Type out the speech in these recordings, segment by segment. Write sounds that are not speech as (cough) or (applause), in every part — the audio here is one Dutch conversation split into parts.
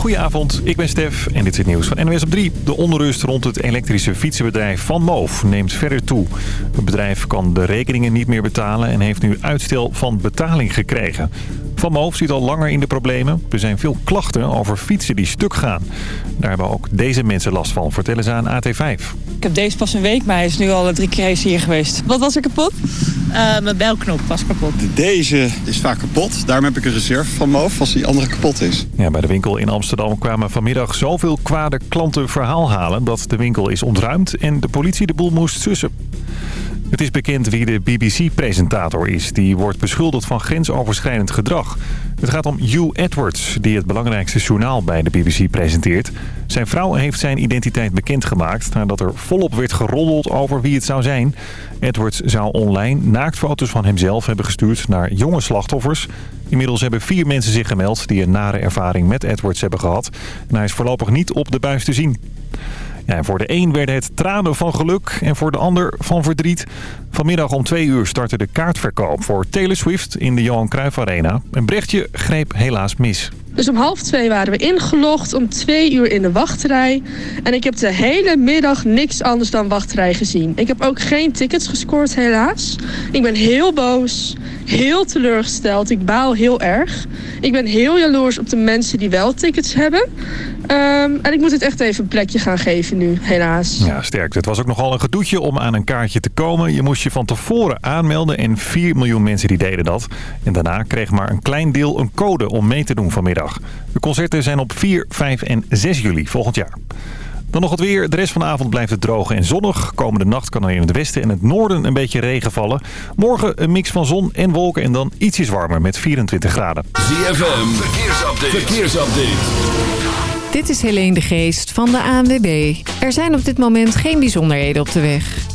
Goedenavond, ik ben Stef en dit is het nieuws van NWS op 3. De onrust rond het elektrische fietsenbedrijf Van Moof neemt verder toe. Het bedrijf kan de rekeningen niet meer betalen en heeft nu uitstel van betaling gekregen. Van Moof zit al langer in de problemen. Er zijn veel klachten over fietsen die stuk gaan. Daar hebben ook deze mensen last van, vertellen ze aan AT5. Ik heb deze pas een week, maar hij is nu al drie keer hier geweest. Wat was er kapot? Uh, mijn belknop was kapot. Deze is vaak kapot. Daarom heb ik een reserve van Moof als die andere kapot is. Ja, bij de winkel in Amsterdam kwamen vanmiddag zoveel kwade klanten verhaal halen... dat de winkel is ontruimd en de politie de boel moest sussen. Het is bekend wie de BBC-presentator is. Die wordt beschuldigd van grensoverschrijdend gedrag. Het gaat om Hugh Edwards, die het belangrijkste journaal bij de BBC presenteert. Zijn vrouw heeft zijn identiteit bekendgemaakt nadat er volop werd geroddeld over wie het zou zijn. Edwards zou online naaktfoto's van hemzelf hebben gestuurd naar jonge slachtoffers. Inmiddels hebben vier mensen zich gemeld die een nare ervaring met Edwards hebben gehad. En hij is voorlopig niet op de buis te zien. Voor de een werden het tranen van geluk en voor de ander van verdriet. Vanmiddag om twee uur startte de kaartverkoop voor Taylor Swift in de Johan Cruijff Arena. Een Brechtje greep helaas mis. Dus om half twee waren we ingelogd, om twee uur in de wachtrij. En ik heb de hele middag niks anders dan wachtrij gezien. Ik heb ook geen tickets gescoord helaas. Ik ben heel boos, heel teleurgesteld. Ik baal heel erg. Ik ben heel jaloers op de mensen die wel tickets hebben. Um, en ik moet het echt even een plekje gaan geven nu, helaas. Ja, sterk. Het was ook nogal een gedoetje om aan een kaartje te komen. Je moest je van tevoren aanmelden en 4 miljoen mensen die deden dat. En daarna kreeg maar een klein deel een code om mee te doen vanmiddag. De concerten zijn op 4, 5 en 6 juli volgend jaar. Dan nog het weer. De rest van de avond blijft het droog en zonnig. Komende nacht kan er in het westen en het noorden een beetje regen vallen. Morgen een mix van zon en wolken en dan ietsjes warmer met 24 graden. ZFM, verkeersupdate. verkeersupdate. Dit is Helene de Geest van de ANWB. Er zijn op dit moment geen bijzonderheden op de weg.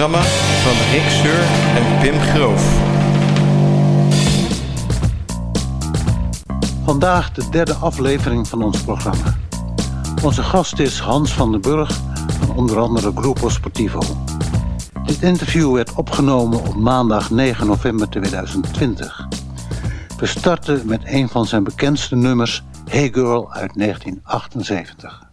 Programma van Rick Seur en Pim Groof. Vandaag de derde aflevering van ons programma. Onze gast is Hans van den Burg van onder andere Grupo Sportivo. Dit interview werd opgenomen op maandag 9 november 2020. We starten met een van zijn bekendste nummers, Hey Girl uit 1978.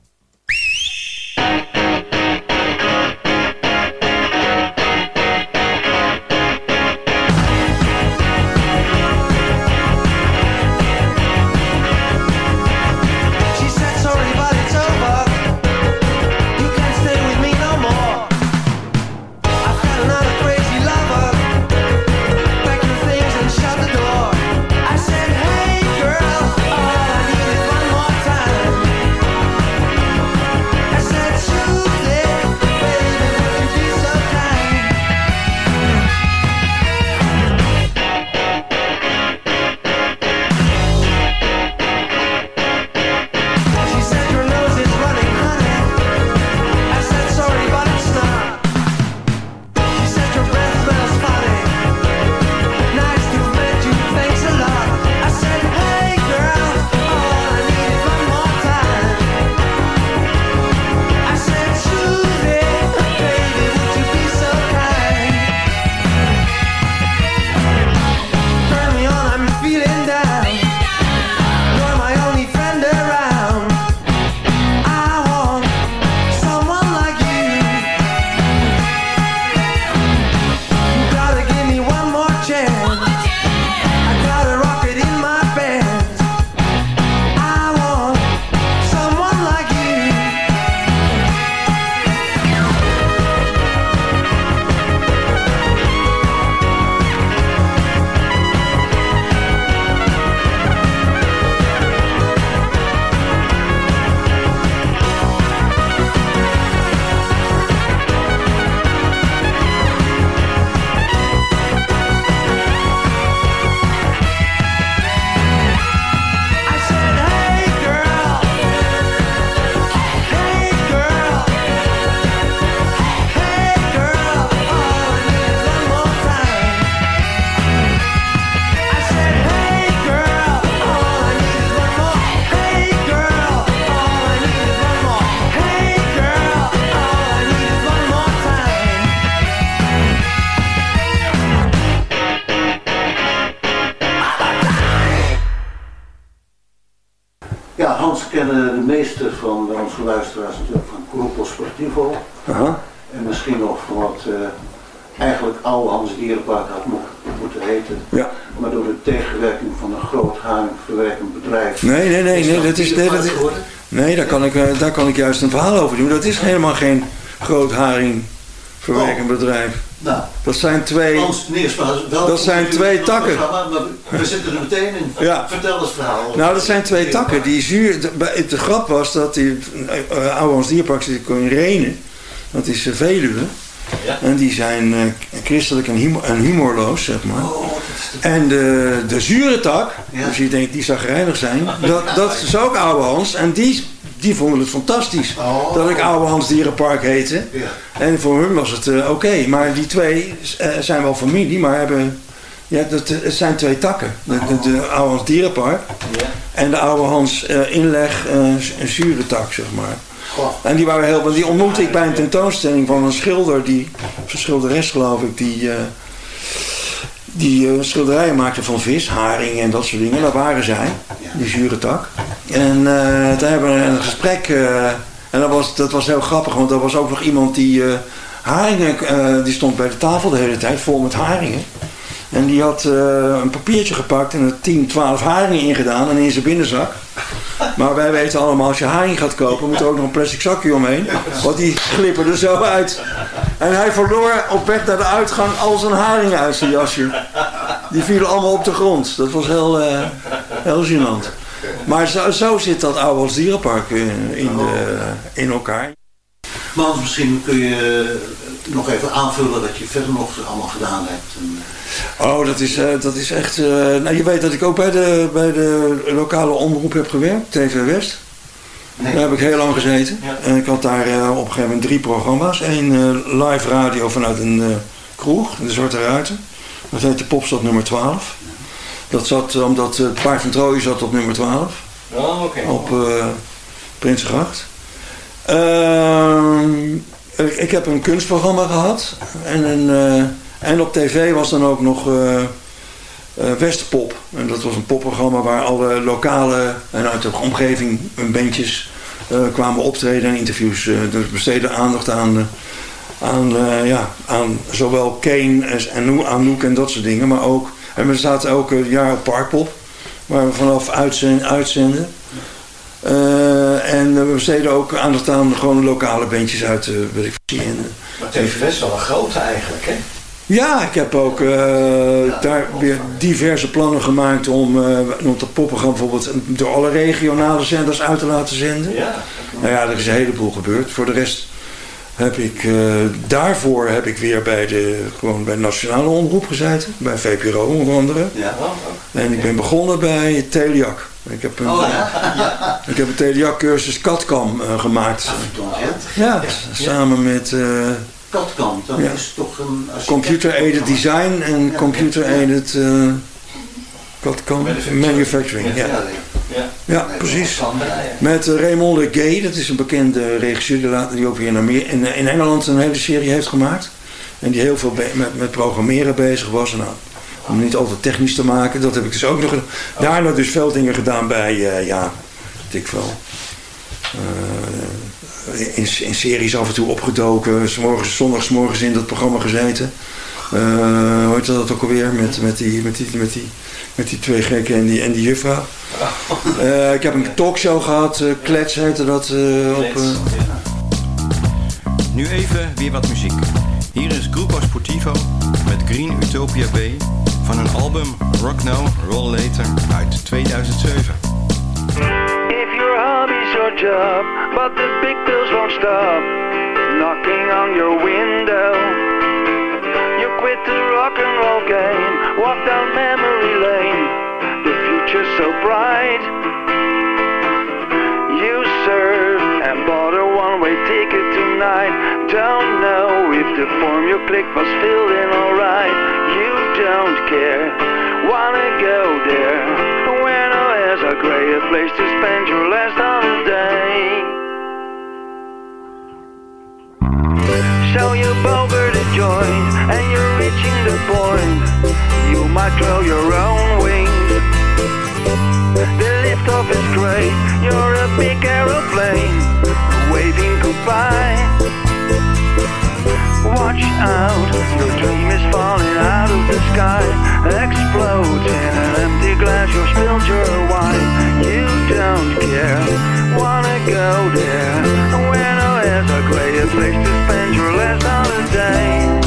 Van onze luisteraars natuurlijk van Gruppo Sportivo. En misschien nog van wat eh, eigenlijk oude Hans Dierenpark had mo- moeten heten. Ja. Maar door de tegenwerking van een groot haringverwerkend bedrijf. Nee, nee, nee, nee, dat is, nee, dat is, nee daar, kan ik, eh, daar kan ik juist een verhaal over doen. Dat is helemaal geen groot haring verwerkend bedrijf. Nou, Dat zijn twee... Dat zijn twee takken. Maar we zitten er meteen in. Ja. Vertel het verhaal. Nou, dat zijn twee takken. Die zuur, de, grap was dat die uh, oude Hans Dierpark zit in Renen. Dat is eh, Veluwe. Ja. En die zijn christelijk en, humor, en humorloos, zeg maar. En de, de zure tak, Ja. dus je denkt die zagrijnig zijn, (laughs) dat, dat is ook oude Hans. En die, die vonden het fantastisch Oh. dat ik oude Hans Dierenpark heette. Ja. En voor hun was het eh, oké. Maar die twee eh, zijn wel familie, maar hebben... Ja, dat, het zijn twee takken. De, de, de oude Hans Dierenpark Ja. en de oude Hans eh, inleg, eh, een zure tak, zeg maar. Goh. En die waren heel, want die ontmoette ik bij een tentoonstelling van een schilder, die, of een schilderes geloof ik, die, eh, die eh, schilderijen maakte van vis, haring en dat soort dingen. Daar waren zij, die zure tak. En eh toen hebben we een gesprek, eh, en dat was, dat was heel grappig, want er was ook nog iemand die haringen, die stond bij de tafel de hele tijd, vol met haringen. En die had eh, een papiertje gepakt en er 10, 12 haringen ingedaan en in zijn binnenzak. Maar wij weten allemaal, als je haring gaat kopen, moet er ook nog een plastic zakje omheen. Want die glippen er zo uit. En hij verloor op weg naar de uitgang al zijn haringen uit zijn jasje. Die vielen allemaal op de grond. Dat was heel, eh, heel gênant. Maar zo, zo zit dat oude Dierenpark eh, in, de, in elkaar. Maar misschien kun je nog even aanvullen wat je verder nog allemaal gedaan hebt. Oh, dat is, eh, dat is echt... eh, nou, je weet dat ik ook bij de, bij de lokale omroep heb gewerkt, TV West. nee. Daar heb ik heel lang gezeten. Ja. En ik had daar eh, op een gegeven moment drie programma's. Eén live radio vanuit een kroeg, de Zwarte Ruiten. Dat heette Popstad nummer 12. Dat zat omdat het paard van Troje zat op nummer 12. Oh, oké. Op Prinsengracht. Ehm, ik, ik heb een kunstprogramma gehad. En, een, en op tv was dan ook nog eh, Westpop. En dat was een popprogramma waar alle lokale en uit de omgeving bandjes eh, kwamen optreden en interviews. dus besteden aandacht aan, aan, ja, aan zowel Kane en Noe- Anouk en dat soort dingen. Maar ook, en we zaten elke jaar op Parkpop. Waar we vanaf uitzenden. en we besteden ook aandacht aan gewoon lokale bandjes uit, eh weet ik veel. Maar TV West is wel een grote eigenlijk, hè? Ja, ik heb ook eh, daar weer diverse plannen gemaakt om, eh om dat popprogramma bijvoorbeeld door alle regionale zenders uit te laten zenden. Ja. Nou ja, er is een heleboel gebeurd. Voor de rest heb ik, eh, daarvoor heb ik weer bij de, gewoon bij de nationale omroep gezeten. Bij VPRO onder andere. Ja. En ik ben begonnen bij Teliac. Ik heb een, Oh ja. ik heb een Teliac cursus CatCam eh, gemaakt. Verdomd, ja. Ja, samen met eh, dat Ja. is toch een... computer-aided design en computer-aided eh CatCam manufacturing. Ja, Ja. ja precies. Met eh, Raymond Le Gay, dat is een bekende regisseur die, later, die ook weer in, in, in Engeland een hele serie heeft gemaakt. En die heel veel met, met programmeren bezig was. Nou, om niet altijd technisch te maken, dat heb ik dus ook nog gedaan. Daarna dus veel dingen gedaan bij, eh, ja, ik wel. Eh, in, in series af en toe opgedoken. 's morgens, zondags morgens in dat programma gezeten. Eh hoe heet dat ook alweer? Met, met, die, met, die, met, die, met die twee gekken en die, en die juffrouw. Eh, ik heb een talkshow gehad, eh, Klets heette dat. eh, op, Nu even weer wat muziek. Hier is Grupo Sportivo met Green Utopia B van hun album Rock Now, Roll Later uit 2007. Your job, but the big bills won't stop knocking on your window. You quit the rock and roll game, walk down memory lane. The future's so bright. You serve and bought a one-way ticket tonight. Don't know if the form you clicked was filled in alright. You don't care, wanna go there. Where a a place to spend your last holiday. So you over the joint and you're reaching the point. You might grow your own wings. The lift off is great. You're a big aeroplane, waving goodbye. Watch out, your dream is falling out of the sky. Explodes in an empty glass, you spilled your wine. You don't care, wanna go there. Buenos Aires, a great place to spend your last holiday.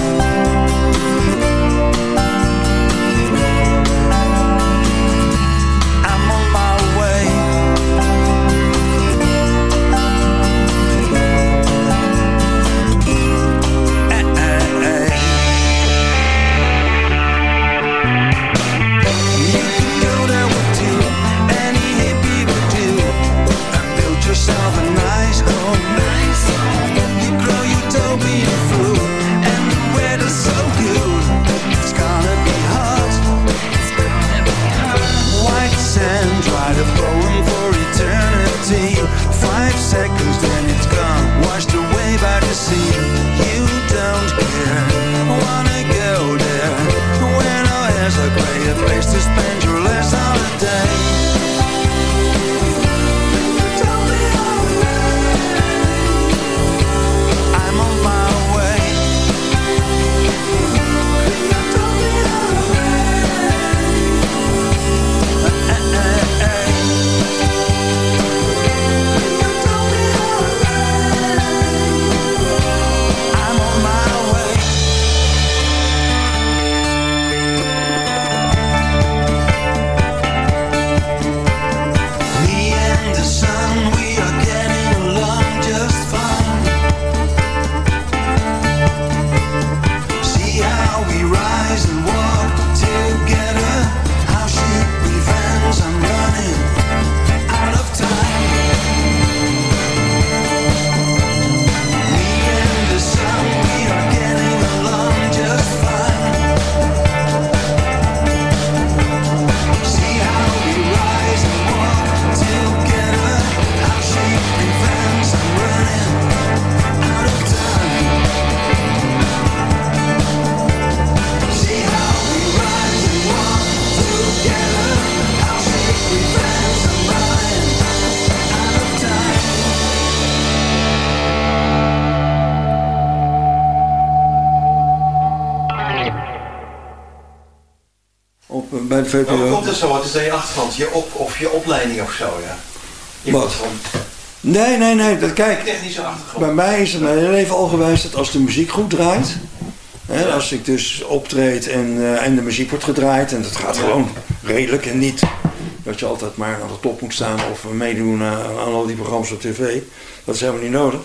Bij de VPRO. Hoe komt het zo? Wat is dan je achtergrond? Je op, of je opleiding of zo, ja? Je Wat? van Nee, nee, nee. Dat, kijk, technische achtergrond. bij mij is het mijn hele leven al geweest dat als de muziek goed draait... Hè, als ik dus optreed en, eh, en de muziek wordt gedraaid... en dat gaat gewoon redelijk en niet dat je altijd maar aan de top moet staan... of meedoen aan, aan al die programma's op tv. Dat is helemaal niet nodig.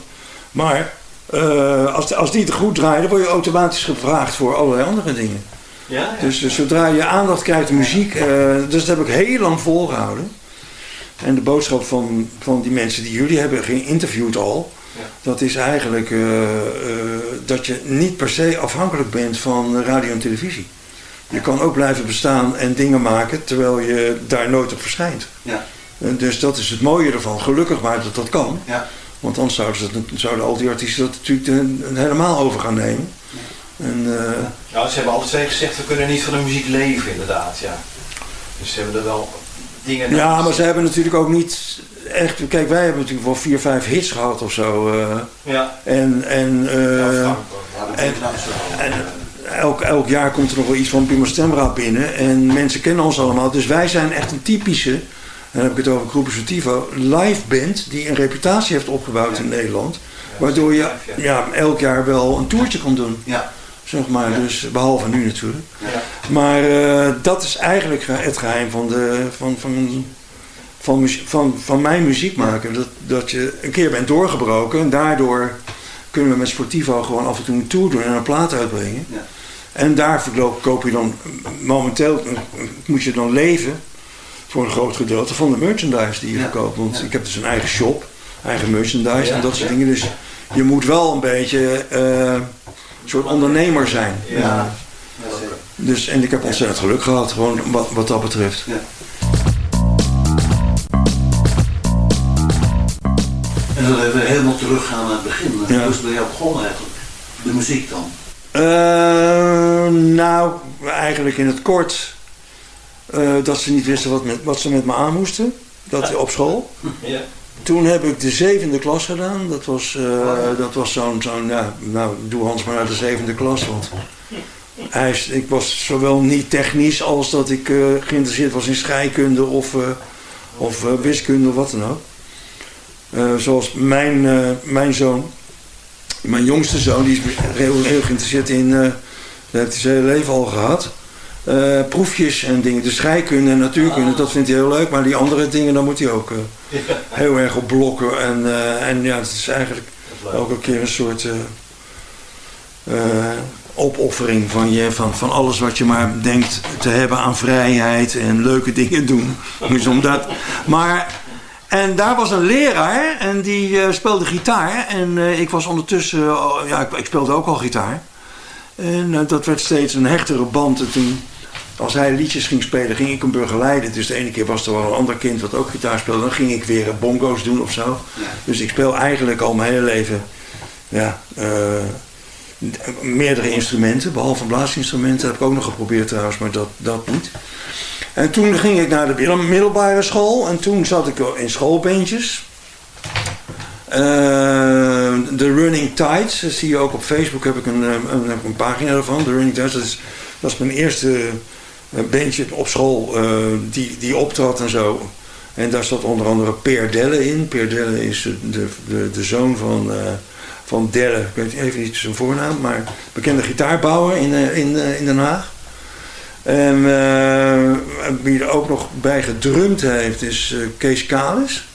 Maar eh, als, als die het goed draaien, dan word je automatisch gevraagd voor allerlei andere dingen. Ja. Dus, dus zodra je aandacht krijgt muziek, eh, dus dat heb ik heel lang volgehouden. En de boodschap van, van die mensen die jullie hebben geïnterviewd al, dat is eigenlijk eh, eh, dat je niet per se afhankelijk bent van radio en televisie. Je kan ook blijven bestaan en dingen maken terwijl je daar nooit op verschijnt. Ja. En dus dat is het mooie ervan. Gelukkig maar dat dat kan. Ja. Want anders zouden, ze zouden al die artiesten dat natuurlijk helemaal over gaan nemen. En, eh, Nou, ze hebben alle twee gezegd, we kunnen niet van de muziek leven, inderdaad, ja. Dus ze hebben er wel dingen... Ja, maar ze hebben natuurlijk ook niet echt... Kijk, wij hebben natuurlijk wel vier, vijf hits gehad of zo. eh. Ja. En, en, eh, en, en elk, elk jaar komt er nog wel iets van Pima Stemra binnen. En mensen kennen ons allemaal. Dus wij zijn echt een typische, en dan heb ik het over Groepen Sortivo, live band die een reputatie heeft opgebouwd in Nederland. Waardoor je ja, elk jaar wel een toertje kan doen. Ja. Zeg maar, dus behalve nu natuurlijk. Maar eh, dat is eigenlijk ge- het geheim van, de, van, van, van, van, van mijn muziek maken. Dat, dat je een keer bent doorgebroken en daardoor kunnen we met Sportivo gewoon af en toe een tour doen en een plaat uitbrengen. En daar verkoop- koop je dan momenteel, eh, moet je dan leven voor een groot gedeelte van de merchandise die je verkoopt. Want ik heb dus een eigen shop, eigen merchandise en dat soort dingen. Dus je moet wel een beetje eh, soort ondernemer zijn. Ja. Dus, en ik heb ontzettend geluk gehad, gewoon wat, wat dat betreft. En dan even helemaal teruggaan naar het begin. Ja. Hoe is het bij jou begonnen eigenlijk? De muziek dan? Eh, nou, eigenlijk in het kort eh, dat ze niet wisten wat, met, wat ze met me aan moesten. Dat, (laughs) op school. Ja. Toen heb ik de zevende klas gedaan. Dat was, eh, dat was zo'n, zo'n ja, nou, doe Hans maar naar de zevende klas. Want hij, is- ik was zowel niet technisch als dat ik eh, geïnteresseerd was in scheikunde of, eh, of wiskunde of wat dan ook. Zoals mijn, mijn zoon, mijn jongste zoon, die is heel, heel geïnteresseerd in, dat heeft hij zijn hele leven al gehad. Eh, proefjes en dingen, de scheikunde en natuurkunde, dat vindt hij heel leuk. Maar die andere dingen, daar moet hij ook eh, heel erg op blokken. En, eh, en ja, het is eigenlijk elke keer een soort opoffering van, je, van, van alles wat je maar denkt te hebben aan vrijheid en leuke dingen doen. (laughs) Dus omdat, maar, en daar was een leraar en die speelde gitaar. En ik was ondertussen, oh, ja, ik, ik speelde ook al gitaar. En dat werd steeds een hechtere band. En toen, als hij liedjes ging spelen, ging ik hem begeleiden. Dus de ene keer was er wel een ander kind wat ook gitaar speelde. Dan ging ik weer bongo's doen of zo. Dus ik speel eigenlijk al mijn hele leven ja, eh, meerdere instrumenten. Behalve blaasinstrumenten. Dat heb ik ook nog geprobeerd trouwens, maar dat, dat niet. En toen ging ik naar de middel- middelbare school. En toen zat ik in schoolbandjes. Eh, De Running Tides, dat zie je ook op Facebook, heb ik een, eh, een, een pagina ervan. De Running Tides, dat is, dat is mijn eerste eh, bandje op school eh, die, die optrad en zo. En daar zat onder andere Peer Delle in. Peer Delle is de, de, de zoon van, eh, van Delle, ik weet even niet zijn voornaam, maar bekende gitaarbouwer in, eh, in, in Den Haag. En wie er ook nog bij gedrumd heeft is Kees Kalis.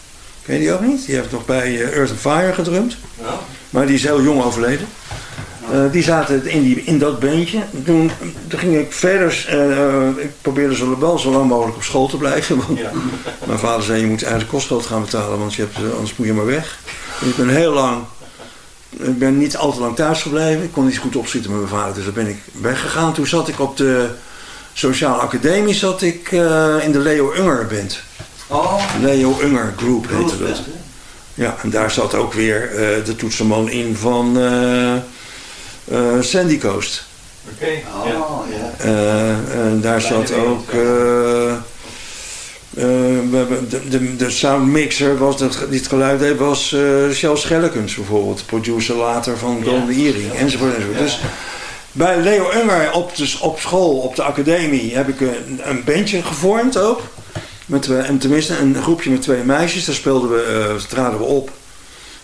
Ken je die ook niet? Die heeft nog bij Earth and Fire gedrumd. Maar die is heel jong overleden. Eh, die zaten in, die, in dat bandje. Toen, toen ging ik verder. eh, ik probeerde zo, wel zo lang mogelijk op school te blijven. Want (laughs) Mijn vader zei: Je moet eigenlijk kostgeld gaan betalen, want je hebt, eh, anders moet je maar weg. En ik ben heel lang. Ik ben niet al te lang thuis gebleven. Ik kon niet goed opschieten met mijn vader, dus daar ben ik weggegaan. Toen zat ik op de Sociale Academie zat ik, eh, in de Leo Unger Band. Oh. Leo Unger Group heette dat. Ja, en daar zat ook weer eh, de toetsenman in van eh, Sandy Coast. Oké. Oh, ja. Eh, en daar Kleine zat wereld, ook. eh, we hebben de, de, de soundmixer was dat, die het geluid deed, was eh Shell Schellekens bijvoorbeeld, producer later van Golden Earring enzovoort. enzovoort. Dus bij Leo Unger op, de, op school, op de academie, heb ik een, een bandje gevormd ook. Met, twee- en tenminste een groepje met twee meisjes, daar speelden we, traden we op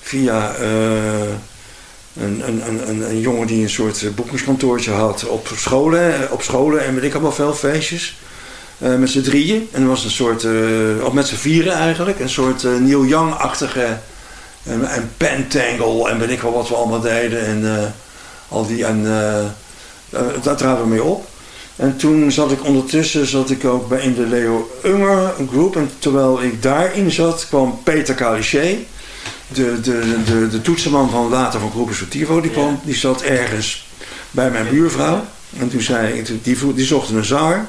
via eh, een, een, jongen die een soort eh, boekingskantoortje had op scholen, eh, op scholen en weet ik allemaal veel feestjes. eh, met z'n drieën. En was een soort, of met z'n vieren eigenlijk, een soort eh, Neil Young-achtige en, en Pentangle en weet ik wel wat we allemaal deden. En al die, en daar traden we mee op. En toen zat ik ondertussen zat ik ook bij in de Leo Unger groep. En terwijl ik daarin zat, kwam Peter Calichet, de, de, de, de toetsenman van later van Groepen Sortivo, die, kwam, die zat ergens bij mijn buurvrouw. En toen zei ik, die, die zochten een zanger.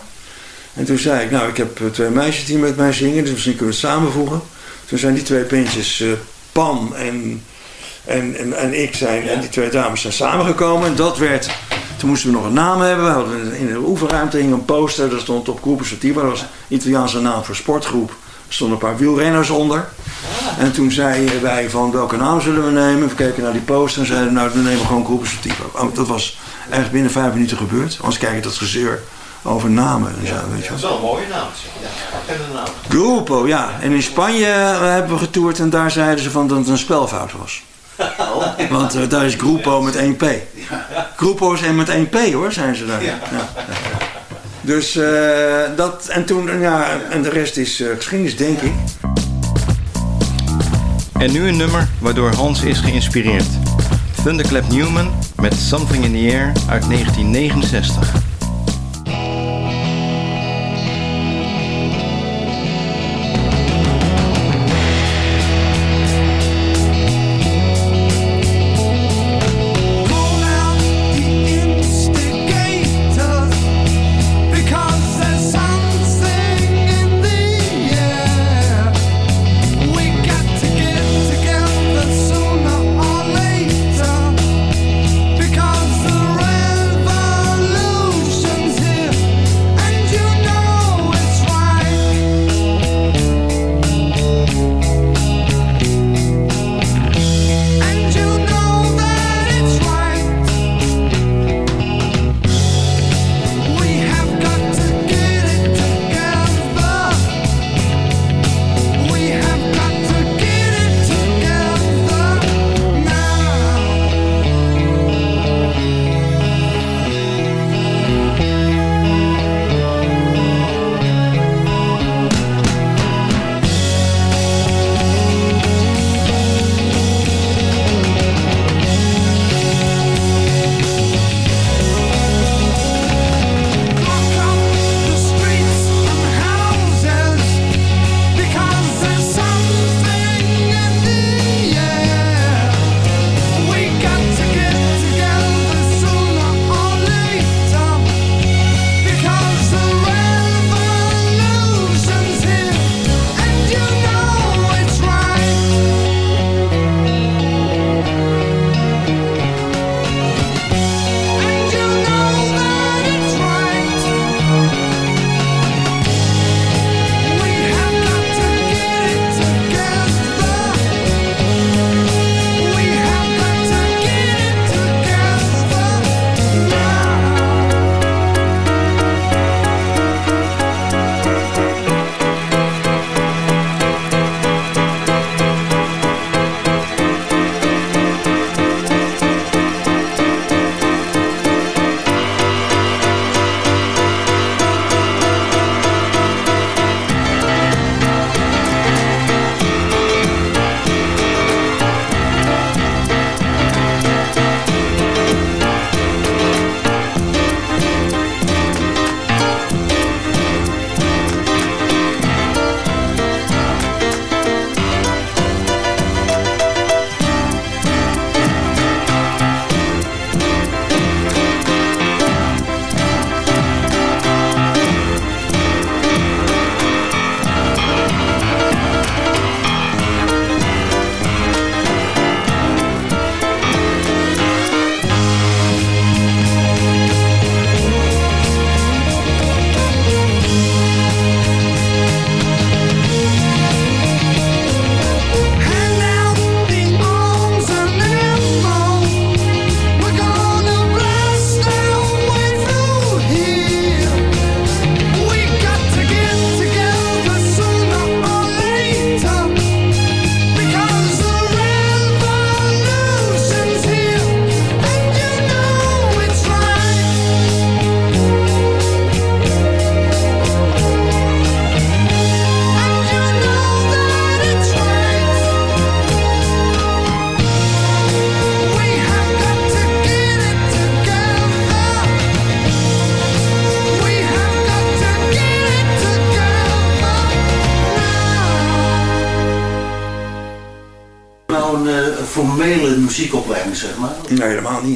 En toen zei ik, nou ik heb eh, twee meisjes die met mij zingen, dus misschien kunnen we het samenvoegen. Toen zijn die twee bandjes eh, Pan en, en, en, en ik zijn, en die twee dames zijn samengekomen. En dat werd, toen moesten we nog een naam hebben. We hadden in de oefenruimte hing een poster, daar stond op Groepen Sortivo, dat was een Italiaanse naam voor sportgroep. Er stonden een paar wielrenners onder. En toen zeiden wij van welke naam zullen we nemen. We keken naar die poster en zeiden nou we nemen gewoon Groepen Sortivo. Oh, dat was echt binnen vijf minuten gebeurd. Anders kijk je dat gezeur over namen en zo, weet je Dat is wel een mooie naam. zeg. Ja, en de naam. Grupo, ja. En in Spanje eh, hebben we getoerd en daar zeiden ze van dat het een spelfout was. (laughs) Want eh, daar is Grupo met 1P. Grupo is met 1P hoor, zijn ze daar. Ja. Dus eh, dat, en toen, ja, en de rest is eh, geschiedenis, denk ik. En nu een nummer waardoor Hans is geïnspireerd. Thunderclap Newman met Something in the Air uit 1969.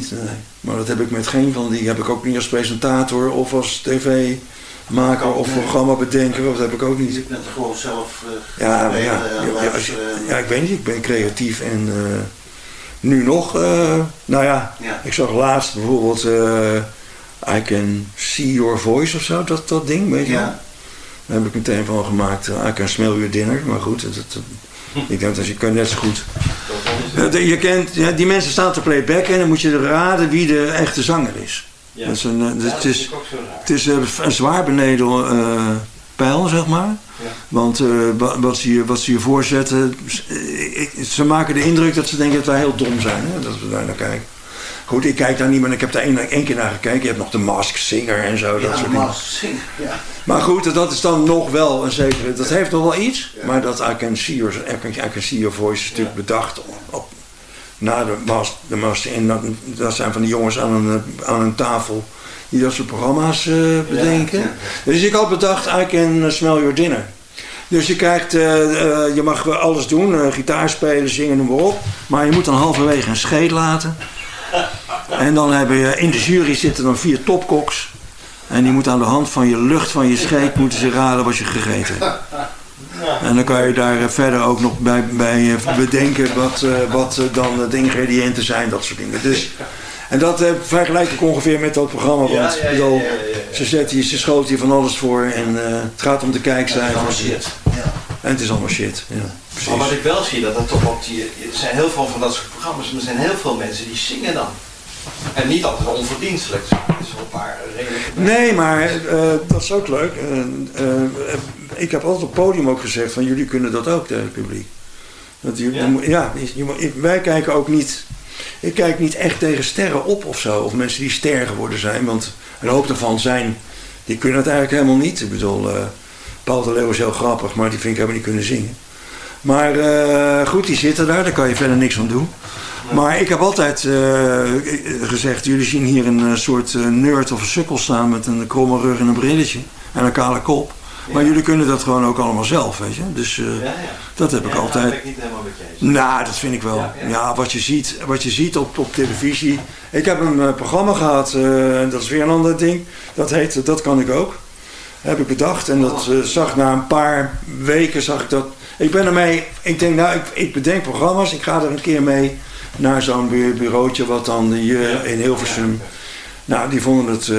Niet. Nee. Maar dat heb ik met geen van die. Heb ik ook niet als presentator of als tv-maker of Nee. programma bedenker. Dat heb ik ook niet. Je bent gewoon zelf eh Ja, maar ja, spelen en ja, ja, als je- luisteren. ja, ik weet niet. Ik ben creatief en eh, nu nog. eh, nou ja, Ja. ik zag laatst bijvoorbeeld eh, I Can See Your Voice of zo. Dat, dat ding, weet je. Ja. Daar heb ik meteen van gemaakt. eh, I Can Smell Your Dinner. Maar goed, dat, dat- (laughs) ik denk dat je kan net zo goed. Eh, Je kent, ja, die mensen staan te playbacken en dan moet je raden wie de echte zanger is. Ja. Dat is een, eh, Ja, het is, het is eh, een zwaar beneden eh, pijl, zeg maar. Ja. Want wa- wat, ze hier, wat ze hier voorzetten, ze maken de indruk dat ze denken dat wij heel dom zijn. Hè? Dat we daar naar kijken. Goed, ik kijk daar niet, maar ik heb daar één, één keer naar gekeken. Je hebt nog de Mask Singer en zo. dat Ja, soort de dingen. Mask Singer, ja. Maar goed, dat is dan nog wel een zekere. Dat heeft nog wel iets. Maar dat I Can See Your, I can, I can see your Voice is natuurlijk bedacht op, op- na de Master. De master en dat, dat zijn van die jongens aan een, eh, aan een tafel die dat soort programma's eh, bedenken. Dus ik had bedacht, I Can Smell Your Dinner. Dus je krijgt, eh, eh, je mag wel alles doen, eh, gitaar spelen, zingen, noem maar op. Maar je moet dan halverwege een scheet laten. En dan hebben je, in de jury zitten dan vier topkoks. En die moeten aan de hand van je lucht van je scheet moeten ze raden wat je gegeten hebt. En dan kan je daar eh, verder ook nog bij, bij eh, bedenken wat, eh, wat dan de ingrediënten zijn, dat soort dingen. Dus, en dat eh, vergelijk ik ongeveer met dat programma. Want ja, ja, ja, ze, zetten hier, ze schoten hier van alles voor en het gaat om de kijkcijfers. allemaal shit, ja. En het is allemaal shit. Ja. Maar wat ik wel zie, dat er toch op die, er zijn heel veel van dat soort programma's, maar er zijn heel veel mensen die zingen dan. En niet altijd onverdienstelijk. Er is wel een paar. Nee, maar eh, dat is ook leuk. Eh, ik heb altijd op het podium ook gezegd van jullie kunnen dat ook tegen het publiek. Dat je, Ja. je wij kijken ook niet. Ik kijk niet echt tegen sterren op of zo. Of mensen die ster geworden zijn. Want een hoop daarvan zijn. Die kunnen het eigenlijk helemaal niet. Ik bedoel, eh Paul de Leeuw is heel grappig, maar die vind ik helemaal niet kunnen zingen. Maar goed, die zitten daar, daar kan je verder niks aan doen. Maar ik heb altijd eh, gezegd, jullie zien hier een eh, soort eh, nerd of een sukkel staan met een kromme rug en een brilletje en een kale kop. Maar jullie kunnen dat gewoon ook allemaal zelf, weet je. Dus Ja, ja. dat heb ik Ja, Dat altijd. ben ik niet helemaal met je eens. Nou, dat vind ik wel. Ja, wat je ziet, wat je ziet op, op televisie. Ik heb een programma gehad, eh, dat is weer een ander ding. Dat heet Dat kan ik ook. Heb ik bedacht. En dat zag na een paar weken zag ik dat. Ik ben ermee. Ik denk, nou, ik, ik bedenk programma's. Ik ga er een keer mee naar zo'n bu- bureautje wat dan hier in Hilversum. Nou, die vonden het, eh,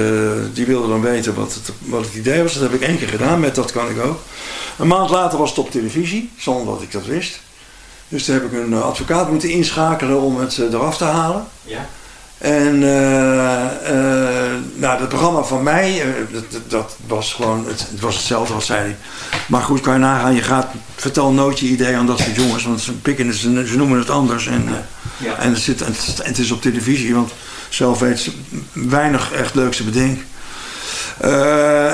die wilden dan weten wat het, wat het idee was. Dat heb ik één keer gedaan met Dat kan ik ook. Een maand later was het op televisie, zonder dat ik dat wist. Dus toen heb ik een eh, advocaat moeten inschakelen om het eh, eraf te halen. Ja. En nou, het programma van mij, dat, dat- dat was gewoon, het, het was hetzelfde als zij. Maar goed, kan je nagaan, je gaat, vertel nooit je idee aan dat soort jongens, want ze, pikken, ze, ze noemen het anders. En, Ja. en het, zit, het, het is op televisie, want zelf weet ze weinig echt leuks te bedenken. Eh,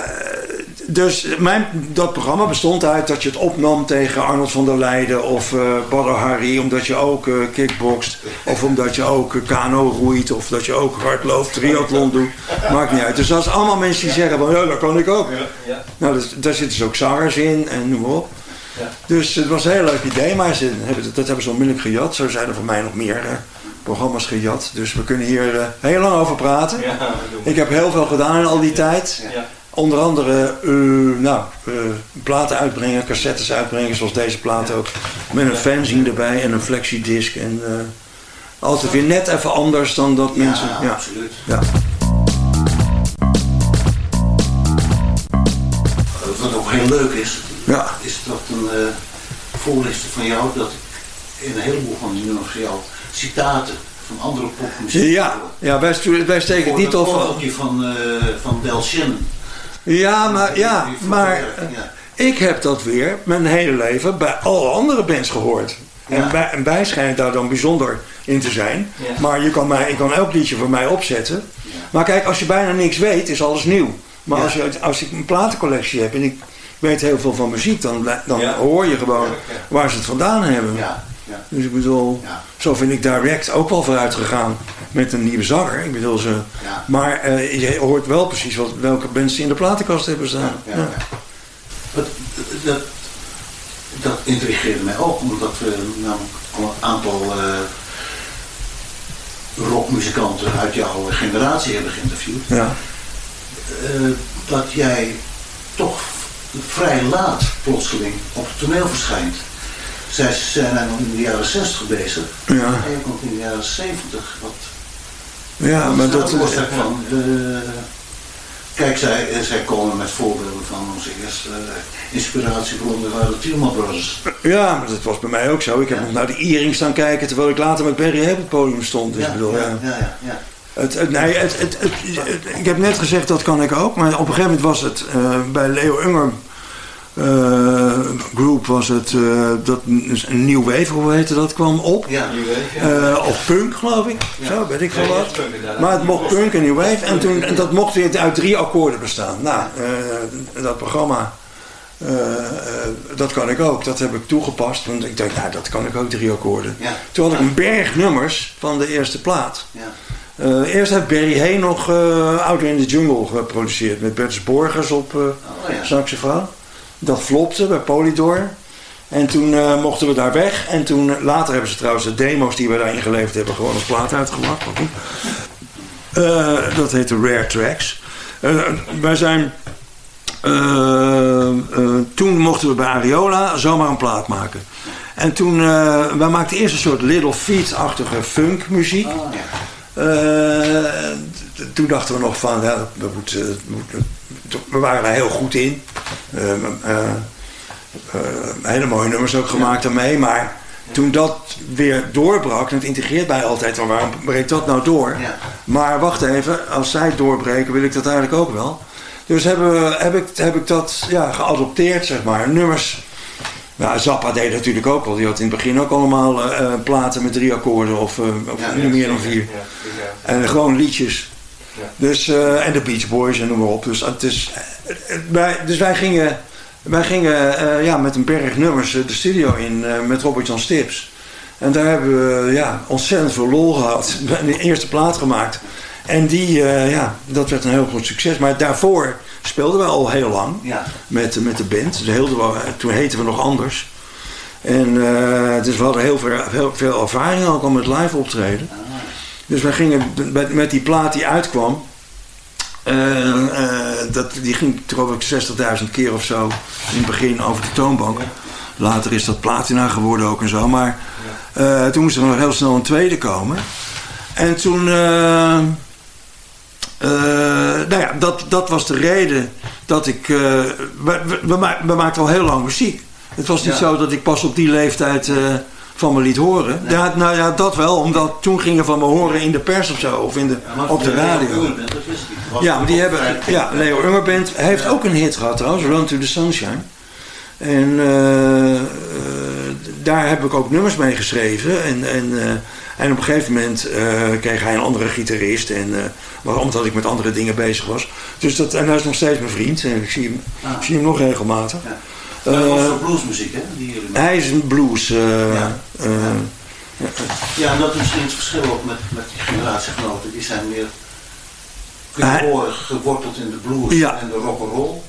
dus mijn, dat programma bestond uit dat je het opnam tegen Arnold van der Leijden of Badr Hari, omdat je ook eh kickbokst, of omdat je ook eh, kano roeit, of dat je ook hardloopt, triathlon doet. Maakt niet uit. Dus dat is allemaal mensen die zeggen van ja, dat kan ik ook. Ja. Nou, dus, daar zitten dus ook zangers in en noem maar op. Ja. Dus het was een heel leuk idee, maar ze hebben, dat hebben ze onmiddellijk gejat. Zo zijn er voor mij nog meer eh, programma's gejat. Dus we kunnen hier eh, heel lang over praten. Ja. Ik heb heel veel gedaan in al die tijd. Ja. Onder andere eh, nou, platen uitbrengen, cassettes uitbrengen, zoals deze plaat ook. Met een fanzine erbij en een flexidisc. En altijd weer net even anders dan dat mensen... Ja, absoluut. Ja. Wat ook heel leuk is, Ja. is dat een uh, voorlichter van jou, dat ik in een heleboel van die nummers van jou citaten van andere popmuziek. Ja, ja wij, wij steken het niet op. die van, eh, van Del Shannon. Ja, maar, ja, maar ja. eh, ik heb dat weer mijn hele leven bij alle andere bands gehoord. En, wij, en wij schijnen daar dan bijzonder in te zijn. Ja. Maar je kan mij, ik kan elk liedje voor mij opzetten. Maar kijk, als je bijna niks weet, is alles nieuw. Maar als, je, als ik een platencollectie heb en ik weet heel veel van muziek, dan, dan Ja. hoor je gewoon waar ze het vandaan hebben. Dus ik bedoel, zo vind ik Direct ook wel vooruit gegaan met een nieuwe zanger. Ik bedoel, ze, maar eh, je hoort wel precies wat, welke ze in de platenkast hebben staan. Dat, dat, dat intrigeerde mij ook, omdat we namelijk al een aantal eh, rockmuzikanten uit jouw generatie hebben geïnterviewd. Ja. Eh, dat jij toch vrij laat plotseling op het toneel verschijnt. Zij zijn nog in de jaren 60 bezig. Ja. En je komt in de jaren 70. Wat, Ja, wat maar dat... de oorzaak van? Eh, kijk, zij, eh, zij komen met voorbeelden van onze eerste eh, inspiratiebronnen waren de Tielman Brothers. Ja, maar dat was bij mij ook zo. Ik heb nog naar de Iering staan kijken terwijl ik later met Barry Hay op het podium stond. Dus ik bedoel, ja. ja, ja, ja. Het, nee, het, het, ik heb net gezegd dat kan ik ook, maar op een gegeven moment was het eh, bij Leo Unger eh, Group was het eh, dat een een nieuw wave, hoe heette dat, kwam op. Ja, New Wave, ja. Of punk, geloof ik. Zo, weet ik veel Ja, ja, wat. punk. Maar het mocht punk en new wave. En, toen, en dat mocht weer uit drie akkoorden bestaan. Nou, dat programma, dat kan ik ook. Dat heb ik toegepast. Want ik dacht, nou, dat kan ik ook, drie akkoorden. Ja. Toen had ik een berg nummers van de eerste plaat. Ja. Eh, eerst heeft Barry Hay nog Out in the Jungle geproduceerd. Met Bertus Borgers op Oh, ja. saxofoon. Dat flopte bij Polydor. En toen mochten we daar weg. En toen, later hebben ze trouwens de demo's die we daarin geleverd hebben gewoon als plaat. Eh, dat heette Rare Tracks. Wij zijn... toen mochten we bij Ariola zomaar een plaat maken. En toen, wij maakten eerst een soort Little Feet-achtige funkmuziek. Oh, ja. Eh, toen dachten we nog van, ja, we, moeten, we, waren daar heel goed in. Eh, eh, eh, hele mooie nummers ook gemaakt daarmee. Maar toen dat weer doorbrak, en het integreert mij altijd van waarom breekt dat nou door? Ja. Maar wacht even, als zij doorbreken wil ik dat eigenlijk ook wel. Dus hebben heb, ik, heb ik dat ja, geadopteerd, zeg maar. Nummers. Nou, Zappa deed natuurlijk ook wel. Die had in het begin ook allemaal eh, eh, platen met drie akkoorden of, eh, of Ja, meer dan vier. En gewoon liedjes. Dus, en de Beach Boys en noem maar op. Dus, het is, wij, dus wij gingen, wij gingen ja, met een berg nummers de studio in met Robert Jan Stips. En daar hebben we ja, ontzettend veel lol gehad. We (laughs) hebben de eerste plaat gemaakt. En die, ja, dat werd een heel groot succes. Maar daarvoor speelden we al heel lang Ja. met, met de band. Dus heel, toen heten we nog anders. En eh, dus we hadden heel veel, heel veel ervaring ook al met live optreden. Dus wij gingen met, met die plaat die uitkwam. eh, eh, dat, die ging geloof ik 60.000 keer of zo in het begin over de toonbank. Later is dat platina geworden ook en zo. Maar eh, toen moest er nog heel snel een tweede komen. En toen... eh, nou ja, dat, dat was de reden dat ik... eh, we, we, we, ma- we maakten al heel lang muziek. Het was niet Ja. zo dat ik pas op die leeftijd eh, van me liet horen. Ja, nou ja, dat wel. Omdat toen gingen van me horen in de pers of zo. Of in de, op de Leo radio. Bent, dat wist ik Ja, maar die hebben... Ja, Leo Ungerband heeft ook een hit gehad trouwens. Run to the Sunshine. En daar heb ik ook nummers mee geschreven. En, en, en op een gegeven moment eh, kreeg hij een andere gitarist. En, eh, maar omdat ik met andere dingen bezig was. Dus dat, en hij is nog steeds mijn vriend. En ik zie hem, Ah. ik zie hem nog regelmatig. Maar dat was Eh, voor bluesmuziek, hè? Die jullie maken. hij is een blues. Ja. Ja, en dat is misschien het verschil ook met, met die generatiegenoten. Die zijn meer, horen, geworteld in de blues Ja. en de rock'n'roll.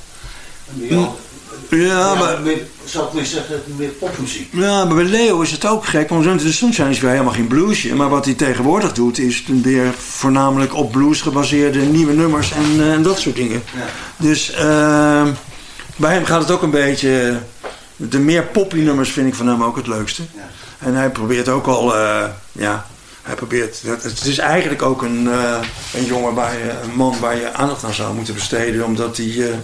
Ja, maar... meer, zou ik meer zeggen, meer popmuziek. Ja, maar bij Leo is het ook gek, want Sunshine is weer helemaal geen bluesje. Maar wat hij tegenwoordig doet, is weer voornamelijk op blues gebaseerde nieuwe nummers en, eh, en dat soort dingen. Ja. Dus eh, bij hem gaat het ook een beetje... De meer poppy nummers vind ik van hem ook het leukste. Ja. En hij probeert ook al, eh, ja, hij probeert... Het is eigenlijk ook een, eh, een jongen, waar je, een man waar je aandacht aan zou moeten besteden, omdat hij...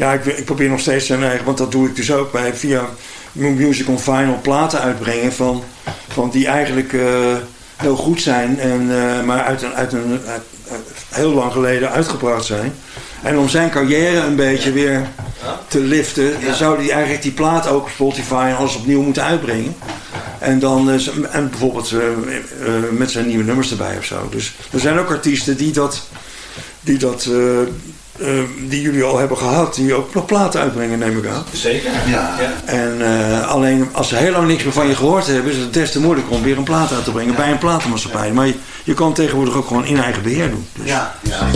ja, ik, ik probeer nog steeds zijn eigen, want dat doe ik dus ook bij via Music on Final platen uitbrengen van, van die eigenlijk eh, heel goed zijn, en, eh, maar uit een, uit een uit- heel lang geleden uitgebracht zijn. En om zijn carrière een beetje weer te liften, Ja. zou hij eigenlijk die plaat ook op Spotify en alles opnieuw moeten uitbrengen. En dan eh, en bijvoorbeeld met zijn nieuwe nummers erbij of zo. Dus er zijn ook artiesten die dat, die dat eh, die jullie al hebben gehad, die ook nog platen uitbrengen, neem ik aan. Zeker. Ja. En eh, alleen als ze heel lang niks meer van je gehoord hebben, is het des te moeilijker om weer een plaat uit te brengen bij een platenmaatschappij. Maar je, je kan het tegenwoordig ook gewoon in eigen beheer doen. Dus. Ja, ja.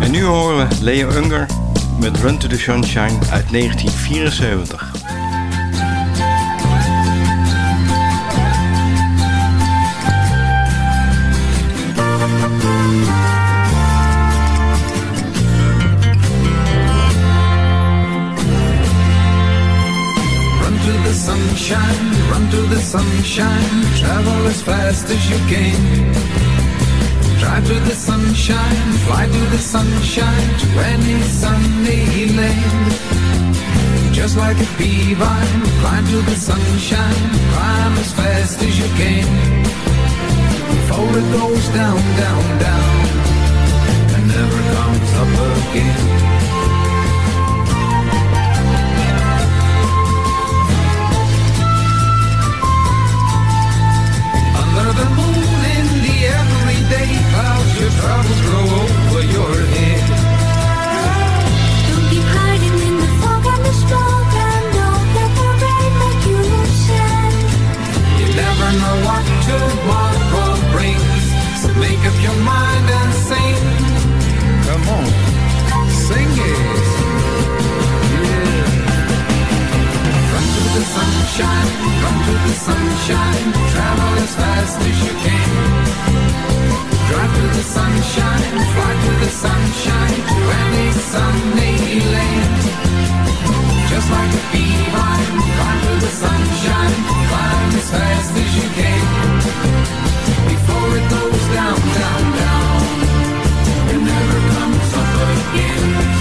En nu horen we Leo Unger met Run to the Sunshine uit 1974. Sunshine, travel as fast as you can. Drive to the sunshine, fly to the sunshine, to any sunny land. Just like a bee vine, climb to the sunshine, climb as fast as you can. Before it goes down, down, down, and never comes up again. Your troubles grow over your head. Don't keep hiding in the fog and the smoke and don't let the rain make you sad. You never know what tomorrow brings, so make up your mind and sing. Come on, sing it. Yeah. Run to the sunshine, run to the sunshine, travel as fast as you can. Drive to the sunshine, fly to the sunshine, to any sunny land. Just like a beehive, climb to the sunshine, climb as fast as you can. Before it goes down, down, down, never comes up again.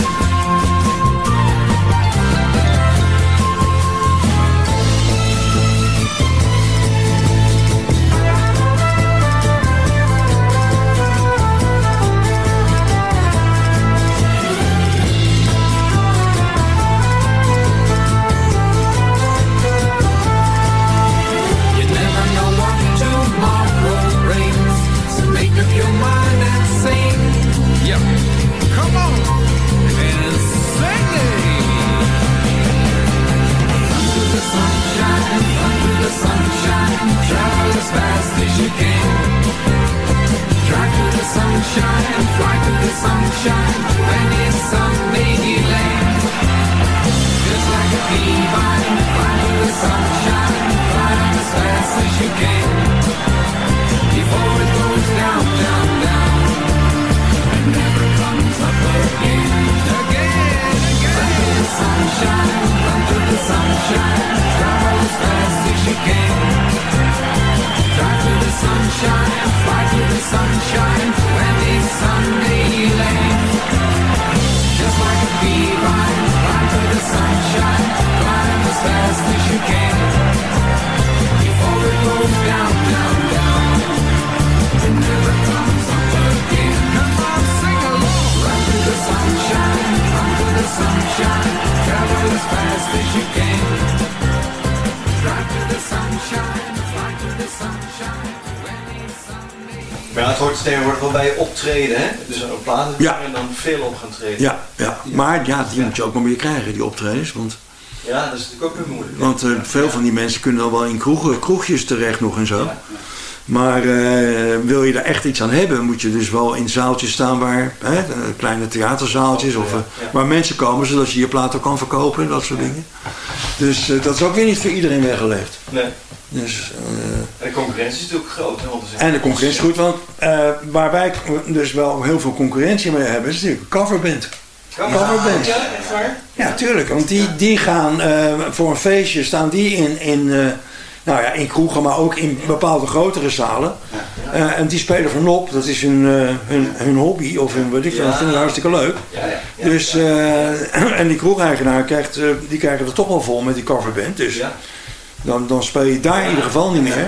Maar ja, die moet je ook nog meer krijgen, die optredens. Want, Ja, dat is natuurlijk ook weer moeilijk. want eh, veel van die mensen kunnen dan wel in kroegen, kroegjes terecht nog en zo. Maar eh, wil je er echt iets aan hebben, moet je dus wel in zaaltjes staan waar, hè, eh, kleine theaterzaaltjes, of, eh, waar mensen komen zodat je je plaat ook kan verkopen en dat soort dingen. Dus dat is ook weer niet voor iedereen weggelegd. Nee. Dus, En de concurrentie is natuurlijk groot, hè? En de concurrentie is goed, want waar wij dus wel heel veel concurrentie mee hebben, is natuurlijk een coverband. Coverband. Ja, echt waar? Ja, tuurlijk. Want die, die gaan eh, voor een feestje, staan die in, in, eh, nou ja, in kroegen, maar ook in bepaalde grotere zalen. Eh, en die spelen voor nop, dat is hun, hun, hun hobby of hun, weet ik veel, dat vinden hartstikke leuk. Dus, (clears throat) en die kroegeigenaar krijgt, die krijgen het toch wel vol met die coverband. Dus dan, dan speel je daar in ieder geval niet meer.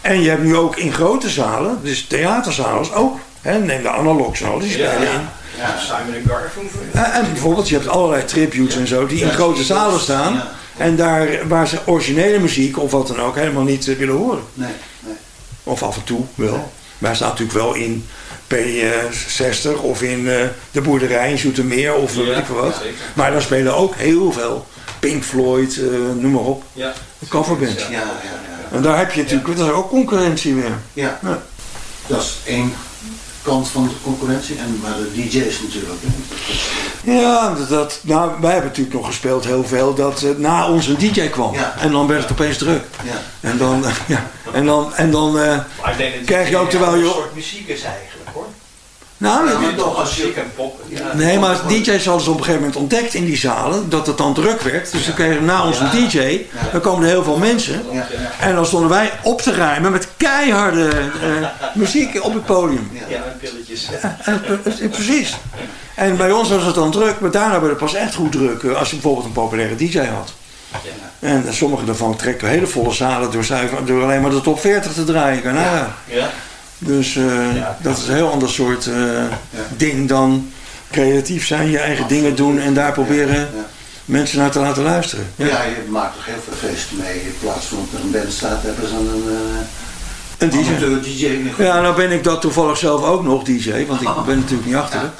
En je hebt nu ook in grote zalen, dus theaterzalen ook. Hè, neem de analoogzaal, die spelen in. Ja, Simon en Garfunkel. Eh, En bijvoorbeeld, je hebt allerlei tributes en zo die in grote zalen staan. ja. En daar waar ze originele muziek of wat dan ook helemaal niet eh, willen horen. Nee, nee. Of af en toe wel. Maar hij staat natuurlijk wel in P60 of in eh, de boerderij in Zoetermeer of weet ik wat. Maar daar spelen ook heel veel Pink Floyd, noem maar op. Ja. Coverband. Ja, ja, ja. En daar heb je natuurlijk, dat is ook concurrentie weer. Ja. Dat is één kant van de concurrentie. En maar de DJ's natuurlijk. hè. Ja, dat, nou, wij hebben natuurlijk nog gespeeld heel veel dat eh, na ons een DJ kwam. En dan werd het opeens druk. Ja. En dan, (laughs) ja, en dan, en dan eh, Maar ik denk dat krijg je ook terwijl een je... soort muziek is eigenlijk. Nou, ja, dat- maar toch als en pop. Ja. Nee, maar DJ's hadden ze op een gegeven moment ontdekt in die zalen dat het dan druk werd. Dus dan kregen we na ons een DJ, dan komen er heel veel mensen. En dan stonden wij op te ruimen met keiharde eh, muziek op het podium. Ja, en pilletjes. En, eh, precies. En bij ons was het dan druk, maar daarna werd het pas echt goed druk eh, als je bijvoorbeeld een populaire DJ had. En sommige daarvan trekken hele volle zalen door, zuiver- door alleen maar de top 40 te draaien. Nou, ja. Ja. Dus eh, dat is een heel ander soort eh, ding dan creatief zijn, je eigen dingen doen en daar proberen mensen naar te laten luisteren. Ja. je maakt toch heel veel feesten mee. In plaats van dat er een band staat, hebben ze dan een... eh, Een DJ. Ja, nou ben ik dat toevallig zelf ook nog DJ, want ik ben natuurlijk niet achter.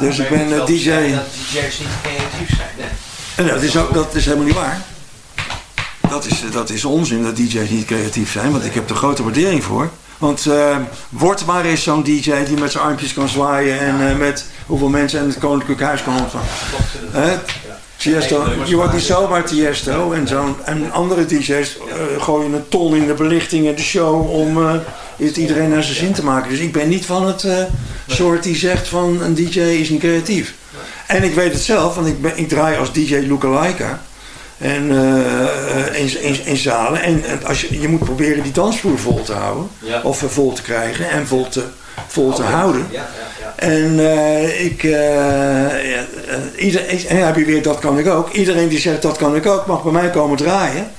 Dus ik ben DJ. Dat DJ's niet creatief zijn. Nee. En dat is, ook, dat is helemaal niet waar. Dat is, dat is onzin dat DJ's niet creatief zijn, want ik heb er grote waardering voor. Want eh word maar eens zo'n DJ die met zijn armpjes kan zwaaien en eh, met hoeveel mensen en het Koninklijk Huis kan ontvangen. Tiesto, je wordt niet zomaar Tiesto en, zo'n en andere DJ's eh, gooien een ton in de belichting en de show om eh, het iedereen naar zijn zin te maken. Dus ik ben niet van het soort die zegt van een DJ is niet creatief. En ik weet het zelf, want ik, ben, ik draai als DJ Lookalike. En eh, in, in, in zalen. En, en als je, je moet proberen die dansvloer vol te houden. Ja. Of eh, vol te krijgen en vol te, vol te houden. Ja, ja, ja. En eh, ik, eh, ja, eh, ieder, en heb je weer, dat kan ik ook. Iedereen die zegt, dat kan ik ook, mag bij mij komen draaien.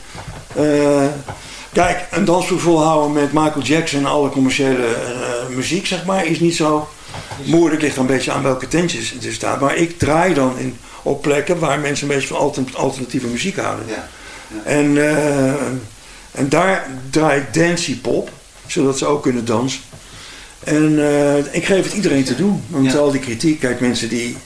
Kijk, een dansvloer volhouden met Michael Jackson en alle commerciële muziek, zeg maar, is niet zo moeilijk. Ligt er een beetje aan welke tentjes er staat. Maar ik draai dan in, op plekken waar mensen een beetje van altern- alternatieve muziek houden. En, eh, en daar draai ik dancey pop, zodat ze ook kunnen dansen. En eh, ik geef het iedereen te doen. Want al die kritiek, kijk mensen die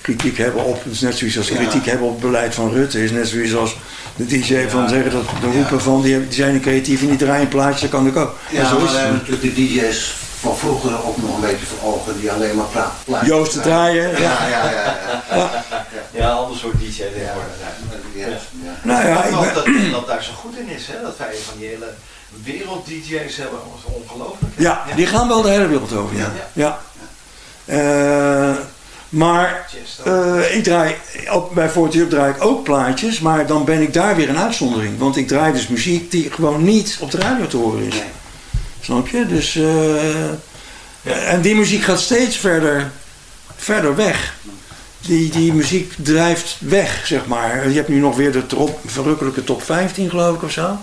kritiek hebben op, het is net zoiets als Ja. kritiek hebben op het beleid van Rutte, is net zoiets als de DJ van zeggen dat de roepen van die, die zijn niet creatief en die draaien plaatjes, dat kan ik ook. Ja, En zo maar is het. de DJ's van vroeger ook nog een beetje voor ogen die alleen maar pla plaatjes Joost te draaien, Ja, ja. ja, ja. ja. Ja. Ja, een ander soort DJ tegenwoordig. Ja. Ja. Nou ja, ik ben- dat Nederland daar zo goed in is, hè? Dat wij van die hele wereld DJ's hebben. Dat is ongelooflijk. Ja, die gaan wel de hele wereld over, ja. ja. Eh, maar eh, ik draai, op, bij 40 Up draai ik ook plaatjes, maar dan ben ik daar weer een uitzondering. Want ik draai dus muziek die gewoon niet op de radio te horen is. Snap je? Dus, eh, en die muziek gaat steeds verder, verder weg. Die, die muziek drijft weg, zeg maar. Je hebt nu nog weer de verrukkelijke top 15, geloof ik, of zo.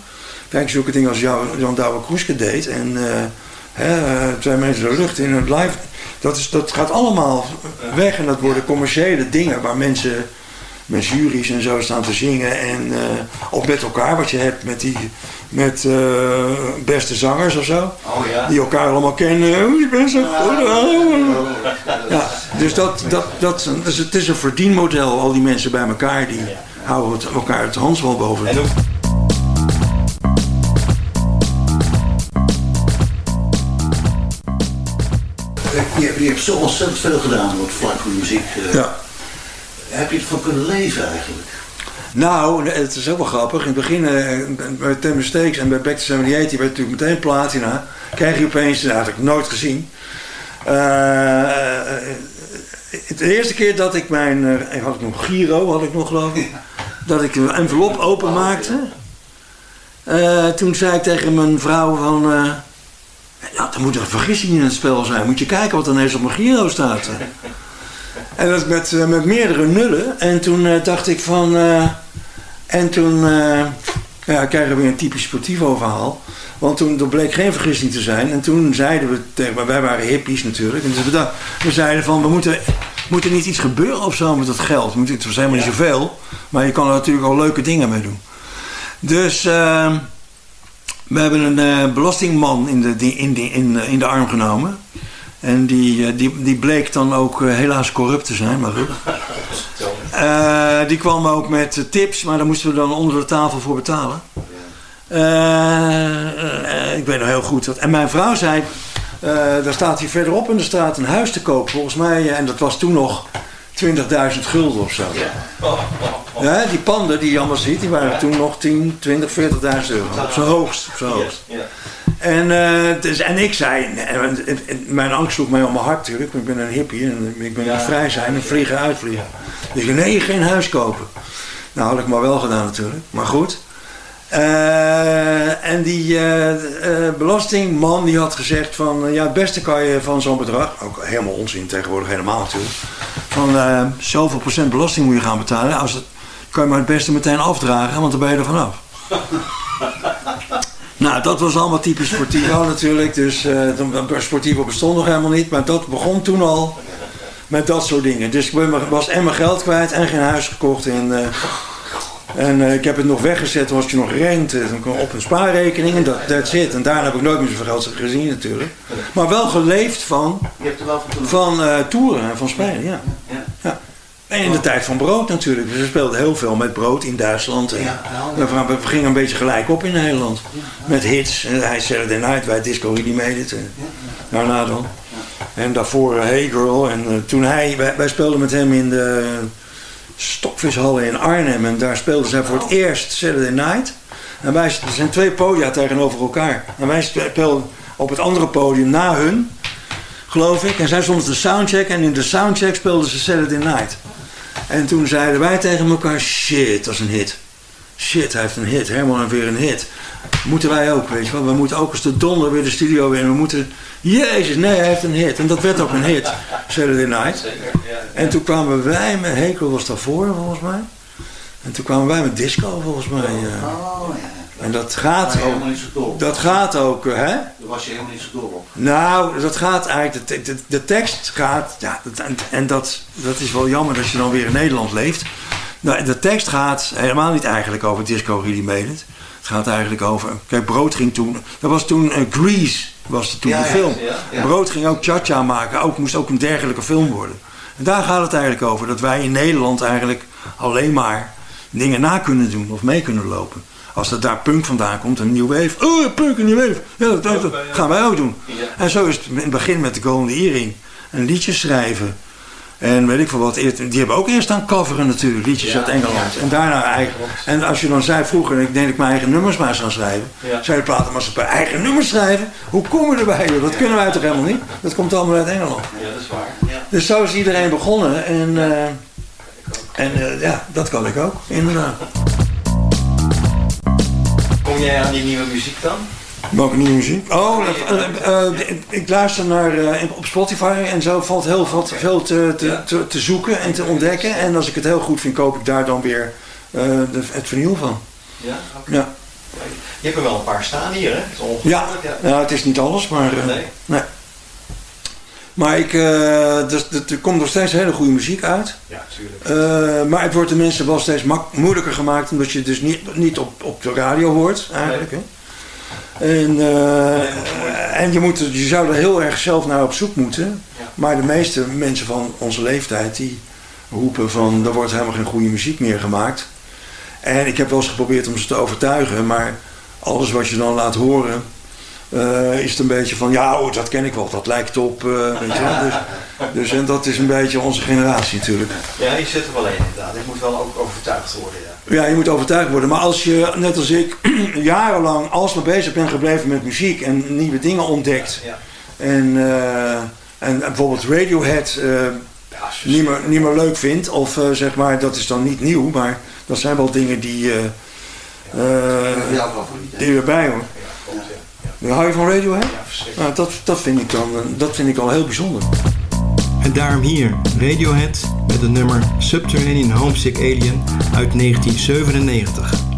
Kijk, zulke dingen als jou, Jan Douwe Kroeske deed. En eh, hè, eh, twee mensen de lucht in het live. Dat, is, dat gaat allemaal weg. En dat worden commerciële dingen waar mensen met juries en zo staan te zingen. En, eh, of met elkaar, wat je hebt met die met eh, beste zangers of zo. Oh ja. Die elkaar allemaal kennen. Oh, je bent zo goed. oh. Ja, dus dat, dat, dat, dus het is een verdienmodel, al die mensen bij elkaar. Die houden het, elkaar het handswal boven. En ook, Je, je hebt zo ontzettend veel gedaan op het vlak van muziek. eh. Ja. Heb je ervan kunnen leven eigenlijk? Nou, het is ook wel grappig. In het begin, eh, bij Ten Mistakes en bij Back to 78, werd natuurlijk meteen platina. Krijg je opeens, dat had ik nooit gezien. Eh, eh, de eerste keer dat ik mijn, had ik nog Giro, had ik nog geloof ik. Dat ik een envelop openmaakte. Eh, toen zei ik tegen mijn vrouw van... eh, ja, er moet een vergissing in het spel zijn. Moet je kijken wat er ineens op mijn Giro staat. En dat met, eh, met meerdere nullen. En toen eh, dacht ik van... eh, en toen ja, kregen we weer een typisch Sportivo verhaal. Want toen bleek geen vergissing te zijn. En toen zeiden we tegen... Wij waren hippies natuurlijk. En dus we, we zeiden van... We moeten, moet er niet iets gebeuren of zo met dat geld? Moet, het was helemaal niet zoveel. Maar je kan er natuurlijk al leuke dingen mee doen. Dus... eh, we hebben een belastingman in de, in, in, in de arm genomen. En die, eh, die, die bleek dan ook eh, helaas corrupt te zijn, maar goed. (laughs) Eh, die kwam ook met tips, maar daar moesten we dan onder de tafel voor betalen. Ik weet nog heel goed dat. En mijn vrouw zei, daar staat hier verderop in de straat een huis te koop. Volgens mij, en dat was toen nog 20.000 gulden of zo. (laughs) Ja, die panden die je allemaal ziet, die waren toen nog 10, 20, 40.000 euro. Op zijn hoogst. Op zijn hoogst. En, eh, dus, en ik zei, en, en- en mijn angst sloeg mij om mijn hart natuurlijk. want Ik ben een hippie en ik ben niet vrij zijn en vliegen uitvliegen. Dus ik nee, geen huis kopen. Nou, had ik maar wel gedaan natuurlijk. Maar goed. Eh, en die eh, belastingman die had gezegd van... ja, het beste kan je van zo'n bedrag... ook helemaal onzin tegenwoordig helemaal natuurlijk... van zoveel procent belasting moet je gaan betalen. Als het, kan je maar het beste meteen afdragen, want dan ben je er vanaf. (laughs) Nou, dat was allemaal typisch Sportivo natuurlijk. Dus eh toen- Sportivo bestond nog helemaal niet. Maar dat begon toen al met dat soort dingen. Dus ik was en mijn geld kwijt en geen huis gekocht. En, eh, en eh, ik heb het nog weggezet toen was je nog rente. Dan kwam op een spaarrekening en dat that's it. En daarna heb ik nooit meer zoveel geld gezien natuurlijk. Maar wel geleefd van, Je hebt er wel van van eh, toeren en van spelen, ja. ja. En in de tijd van brood natuurlijk. Dus we speelden heel veel met brood in Duitsland. En we, we gingen een beetje gelijk op in Nederland. Met hits. En hij Saturday Night, wij Disco Really Made It. En daarna dan. En daarvoor eh, Hey Girl. En eh, toen hij, wij, wij speelden met hem in de Stokvishallen in Arnhem. En daar speelden zij voor het eerst Saturday Night. En wij, er zijn twee podia tegenover elkaar. En wij speelden op het andere podium na hun, geloof ik. En zij stonden te soundcheck. En in de soundcheck speelden ze Saturday Night. En toen zeiden wij tegen elkaar, shit, dat is een hit. Shit, hij heeft een hit. Herman heeft weer een hit. Moeten wij ook, weet je wel. We moeten ook eens de donder weer de studio in. We moeten, jezus, nee, hij heeft een hit. En dat werd ook een hit, Saturday Night. En toen kwamen wij met, Hekel was daarvoor volgens mij. En toen kwamen wij met disco volgens mij. eh. Oh, En dat gaat ook, helemaal niet zo dol dat gaat ook, hè? Daar was je helemaal niet zo dol op. Nou, dat gaat eigenlijk, de, de, de tekst gaat, ja, dat, en, en dat, dat is wel jammer dat je dan weer in Nederland leeft. Nou, de tekst gaat helemaal niet eigenlijk over Disco Really Made It. Het gaat eigenlijk over, kijk, Brood ging toen, dat was toen eh, Grease, was toen Ja, de film. ja, ja. Brood ging ook Cha-Cha maken, ook, moest ook een dergelijke film worden. En daar gaat het eigenlijk over, dat wij in Nederland eigenlijk alleen maar dingen na kunnen doen of mee kunnen lopen. Als dat daar punk vandaan komt, een nieuwe wave. Oh, punk, een nieuwe wave. Ja, dat, dat- dat gaan wij ook doen. En zo is het in het begin met de Golden Earring. Een liedje schrijven. En weet ik veel wat. Die hebben ook eerst aan coveren natuurlijk, liedjes uit Engeland. En daarna eigen. En als je dan zei vroeger, ik denk dat ik mijn eigen nummers maar zou schrijven. Ja. Zei de platenmaatschappij, eigen nummers schrijven? Hoe kom je erbij? Dat kunnen wij toch helemaal niet? Dat komt allemaal uit Engeland. Ja, dat is waar. Ja. Dus zo is iedereen begonnen. En, eh, en eh, ja, dat kan ik ook, inderdaad. Kom jij aan die nieuwe muziek dan? Welke nieuwe muziek? Oh, eh, eh, eh, ik luister naar op Spotify en zo valt heel veel, veel te, te, te, te zoeken en te ontdekken. En als ik het heel goed vind, koop ik daar dan weer de, het vinyl van. Ja? Ja, Je hebt er wel een paar staan hier, hè? Het is ja. ja het is niet alles, maar... Nee. nee. Maar ik, eh, dus, er- er komt nog steeds hele goede muziek uit. Ja, tuurlijk. Eh, maar het wordt de mensen wel steeds moeilijker gemaakt, omdat je het dus niet, niet op, op de radio hoort, eigenlijk. Hè? En, eh, en je, moet, je zou er heel erg zelf naar op zoek moeten. Maar de meeste mensen van onze leeftijd die roepen van er wordt helemaal geen goede muziek meer gemaakt. En ik heb wel eens geprobeerd om ze te overtuigen, maar alles wat je dan laat horen, eh, is het een beetje van ja, oh, dat ken ik wel, dat lijkt op. eh, weet je wel. Dus, dus en dat is een beetje onze generatie natuurlijk. Ja, je zit er wel in inderdaad. Ik moet wel ook overtuigd worden, ja. Ja, je moet overtuigd worden. Maar als je, net als ik, (clears throat) jarenlang alsmaar bezig bent gebleven met muziek en nieuwe dingen ontdekt. En, eh, en bijvoorbeeld Radiohead niet, meer, niet meer leuk vindt. Of zeg maar, dat is dan niet nieuw, maar dat zijn wel dingen die, hè? die erbij hoor. Ja, Hou je van Radiohead? Nou, dat, dat, vind ik dan, eh, dat vind ik al heel bijzonder. En daarom hier Radiohead met het nummer Subterranean Homesick Alien uit 1997.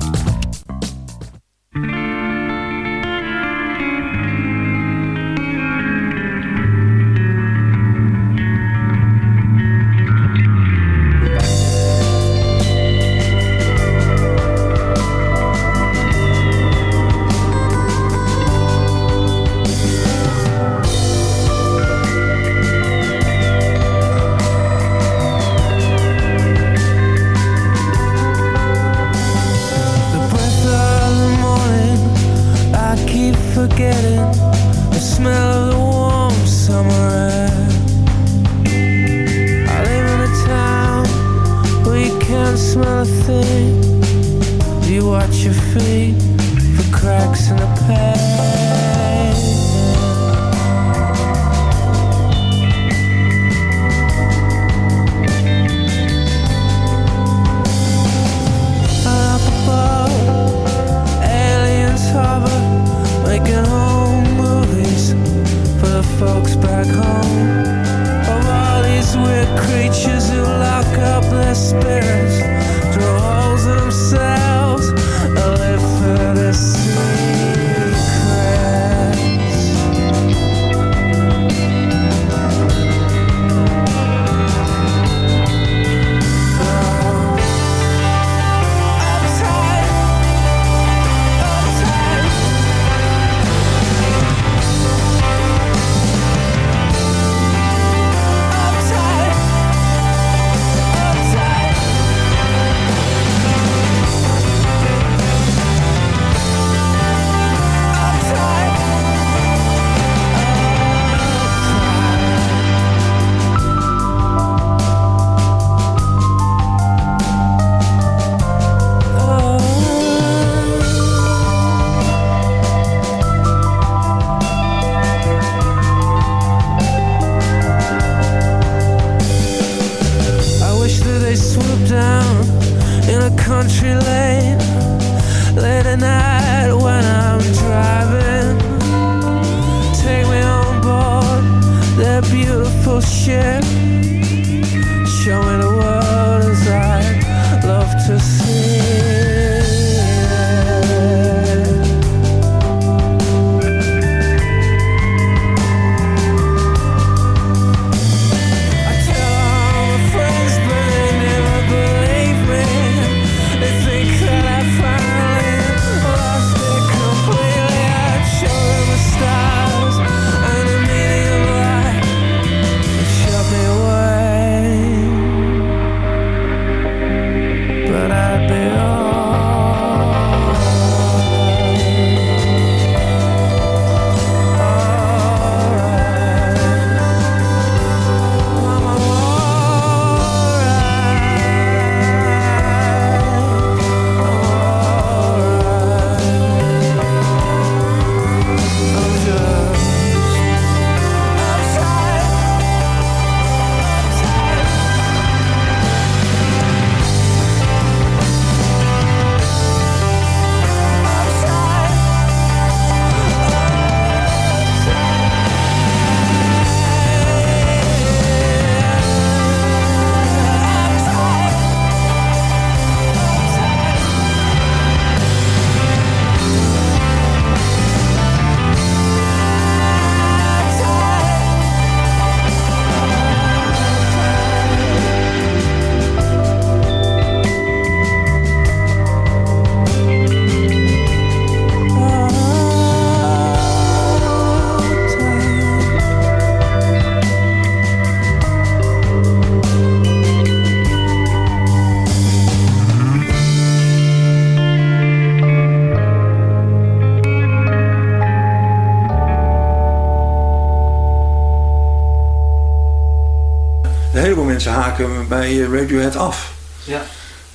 Bij eh, Radiohead af. Ja.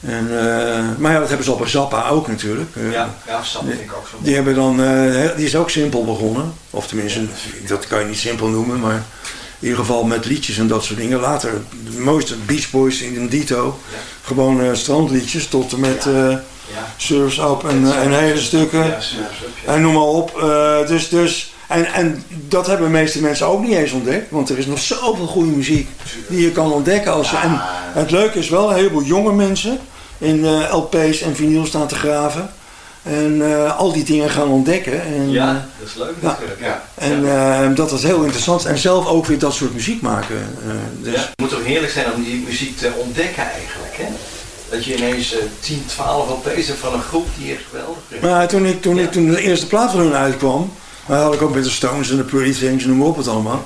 En, eh, maar ja, dat hebben ze bij Zappa ook natuurlijk. Ja, ja, Sam vind ik ook zo. Die, hebben dan, eh, die is ook simpel begonnen. Of tenminste, dat kan je niet simpel noemen, maar in ieder geval met liedjes en dat soort dingen. Later, de mooiste Beach Boys in een dito. Gewoon eh, strandliedjes tot en met Surf's Up en, en hele stukken. Ja, Surf's Up, ja. En noem maar op. Dus, dus, en, en dat hebben de meeste mensen ook niet eens ontdekt. Want er is nog zoveel goede muziek die je kan ontdekken. Als je, en het leuke is wel, een heleboel jonge mensen in eh, LP's en vinyl staan te graven. En eh, al die dingen gaan ontdekken. En, Ja, eh, dat is leuk ja. natuurlijk. Ja. en eh, dat is heel interessant. En zelf ook weer dat soort muziek maken. eh, dus. Ja, het moet toch heerlijk zijn om die muziek te ontdekken eigenlijk, hè? Dat je ineens eh, 10, 12 LP's hebt van een groep die echt geweldig is. Maar toen, ik, toen, ik, toen de eerste plaat van hun uitkwam, maar had ik ook met de Stones en de Pretty Things noem op het allemaal.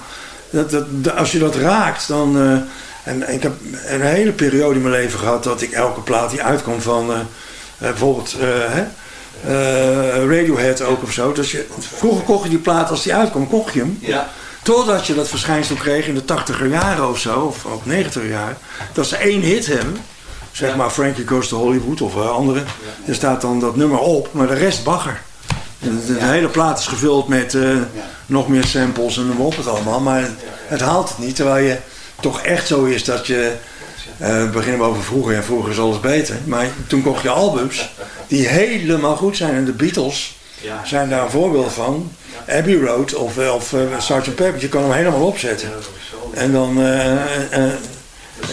Dat, dat, als je dat raakt, dan. eh, en ik heb een hele periode in mijn leven gehad dat ik elke plaat die uitkwam van eh, eh, bijvoorbeeld hè, Radiohead ook of zo. Dus je, vroeger kocht je die plaat als die uitkwam, kocht je hem. Ja. Totdat je dat verschijnsel kreeg in de 80er jaren of zo, of ook 90er jaren, dat ze één hit hebben. zeg maar Frankie Goes to Hollywood of andere. Er staat dan dat nummer op, maar de rest bagger. De, de- de hele plaat is gevuld met eh, nog meer samples en op het allemaal. Maar het haalt het niet, terwijl je toch echt zo is dat je... eh beginnen we over vroeger, en vroeger is alles beter. Maar toen kocht je albums die helemaal goed zijn. En de Beatles Ja. zijn daar een voorbeeld van. Abbey Road of, eh, of eh, Sgt. Pepper, je kan hem helemaal opzetten. En dan, eh,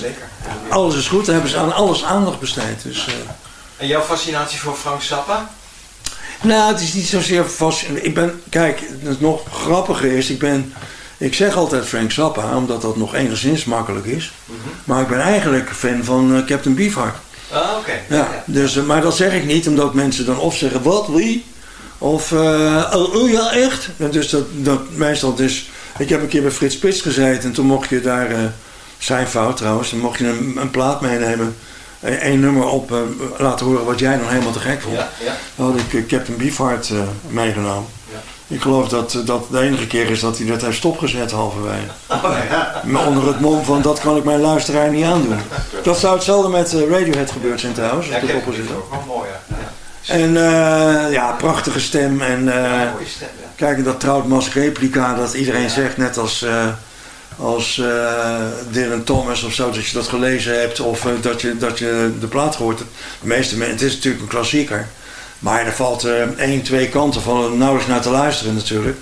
Zeker. alles is goed, dan hebben ze aan alles aandacht besteed. Dus, En jouw fascinatie voor Frank Zappa? Nou, het is niet zozeer vast. Ik ben, kijk, het nog grappiger is, ik ben, ik zeg altijd Frank Zappa, omdat dat nog enigszins makkelijk is. Maar ik ben eigenlijk fan van eh, Captain Beefheart. Ah, oké. Ja, dus, eh, maar dat zeg ik niet omdat mensen dan of zeggen, wat, wie? Of, eh, oh, oh, ja, echt? En Dus dat, dat meestal dus, ik heb een keer bij Frits Spits gezeten en toen mocht je daar, zijn fout trouwens, dan mocht je een, een plaat meenemen, één nummer op eh, laten horen wat jij dan helemaal te gek vond. Ja, ja. Dan had ik eh, Captain Beefheart eh, meegenomen. Ik geloof dat dat de enige keer is dat hij dat heeft stopgezet halverwege. (laughs) Maar onder het mom van dat kan ik mijn luisteraar niet aandoen. Dat zou hetzelfde met Radiohead gebeurd zijn trouwens. Ja, het ook wel mooi, ja. ja. en ja, prachtige stem. En eh, mooie stem, ja. kijk, dat Troutmas replica, dat iedereen zegt, net als, als eh, Dylan Thomas of zo, dat je dat gelezen hebt of eh, dat, je, dat je de plaat gehoord hebt. De meeste mensen, het is natuurlijk een klassieker. Maar er valt eh één, twee kanten van nauwelijks naar te luisteren natuurlijk.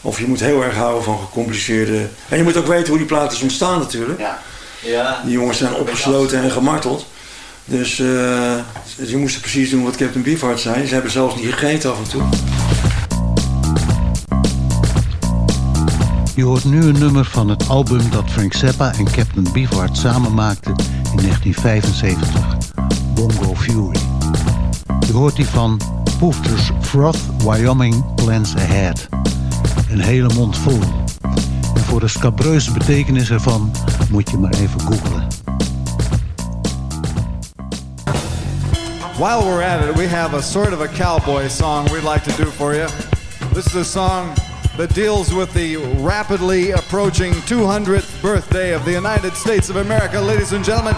Of je moet heel erg houden van gecompliceerde... En je moet ook weten hoe die plaat is ontstaan natuurlijk. Ja. Ja. Die jongens zijn opgesloten en gemarteld. Dus eh, ze moesten precies doen wat Captain Beefheart zei. Ze hebben zelfs niet gegeten af en toe. Je hoort nu een nummer van het album dat Frank Zappa en Captain Beefheart samen maakten in 1975. Bongo Fury. Je hoort die van Poofter's Froth Wyoming Plans Ahead. Een hele mond vol. En voor de scabreuze betekenis ervan moet je maar even googlen. While we're at it, we have a sort of a cowboy song we'd like to do for you. This is a song that deals with the rapidly approaching 200th birthday of the United States of America, ladies and gentlemen.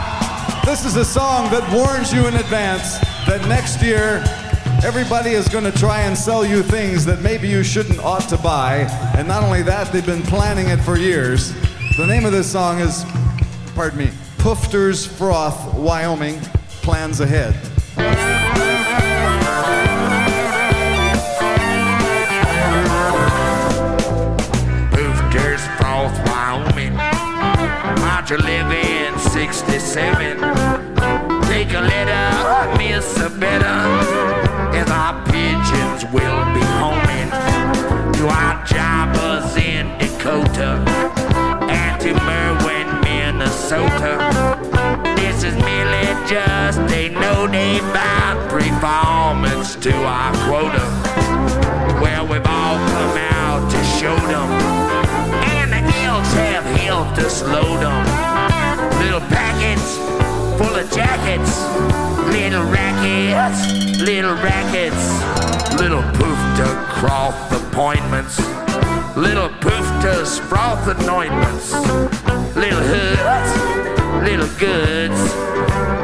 This is a song that warns you in advance that next year everybody is going to try and sell you things that maybe you shouldn't ought to buy. And not only that, they've been planning it for years. The name of this song is, pardon me, Poofter's Froth, Wyoming, Plans Ahead. You live in 67? Take a letter, miss a better, as our pigeons will be homing to our jobbers in Dakota and to Merwin, Minnesota. This is merely just a no-name bound performance to our quota. Well, we've all come out to show them, helped us load them. Little packets full of jackets, little rackets, little rackets, little poof to croft appointments, little poof to froth anointments, little hoods, little goods,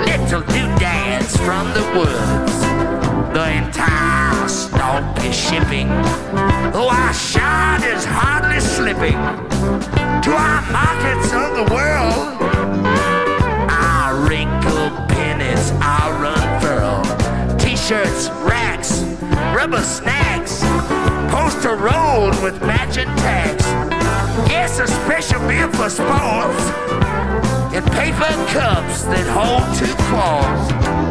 little doodads from the woods. The entire stock is shipping. Oh, our shine is hardly slipping to our markets of the world. Our wrinkled pennies are unfurled. T-shirts, racks, rubber snacks, poster rolled with matching tags. Yes, a special beer for sports and paper cups that hold two claws.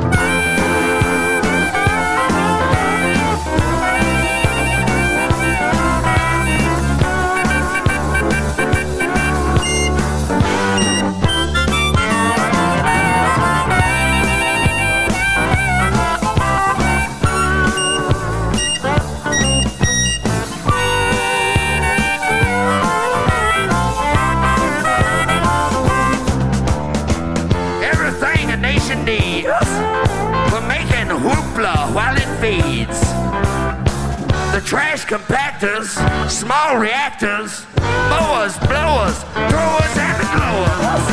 Small reactors, mowers, blowers, throwers, and the glowers.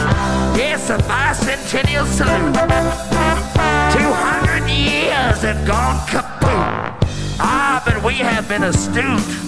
Yes, a bicentennial salute. 200 years have gone kaput. Ah, but we have been astute.